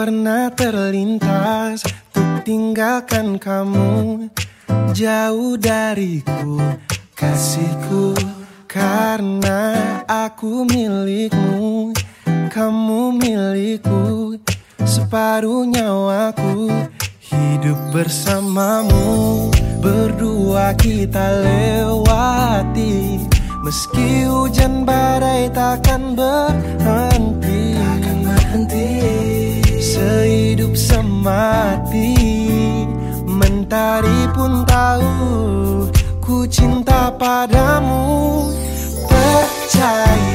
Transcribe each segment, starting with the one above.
pernah terlintas Untuk tinggalkan kamu. Jauh dariku Kasihku Karena aku milikmu. Kamu milikku Separuh nyawaku. Hidup bersamamu Berdua kita lewati. Meski hujan badai takkan berhenti Mentari pun tahu Ku cinta padamu. Percaya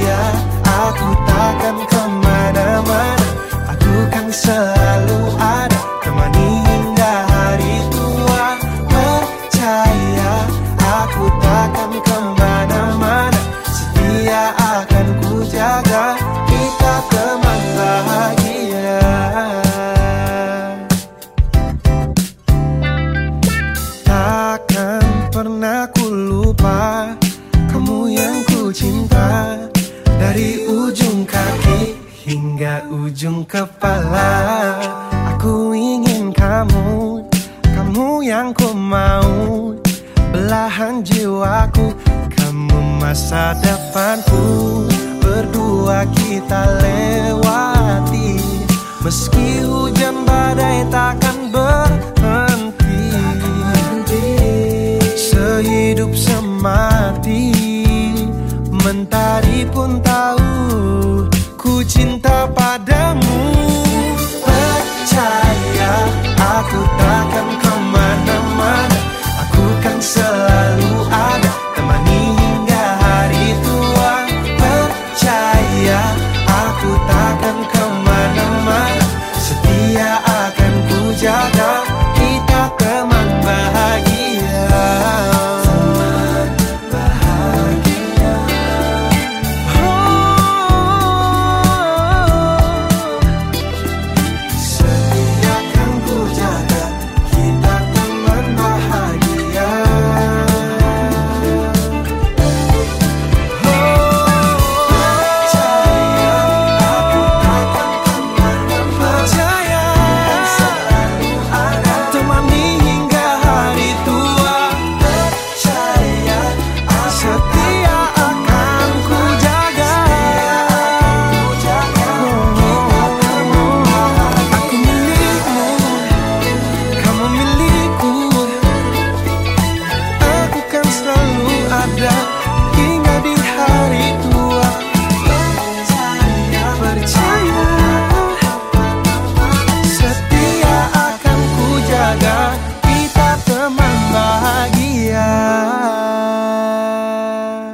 pernah ku lupa Kamu yang ku cinta. Dari ujung kaki hingga ujung kepala Aku ingin kamu Kamu yang ku mau. Belahan jiwaku Kamu masa depanku. Berdua kita lewati. Meski hujan badai tak discutindo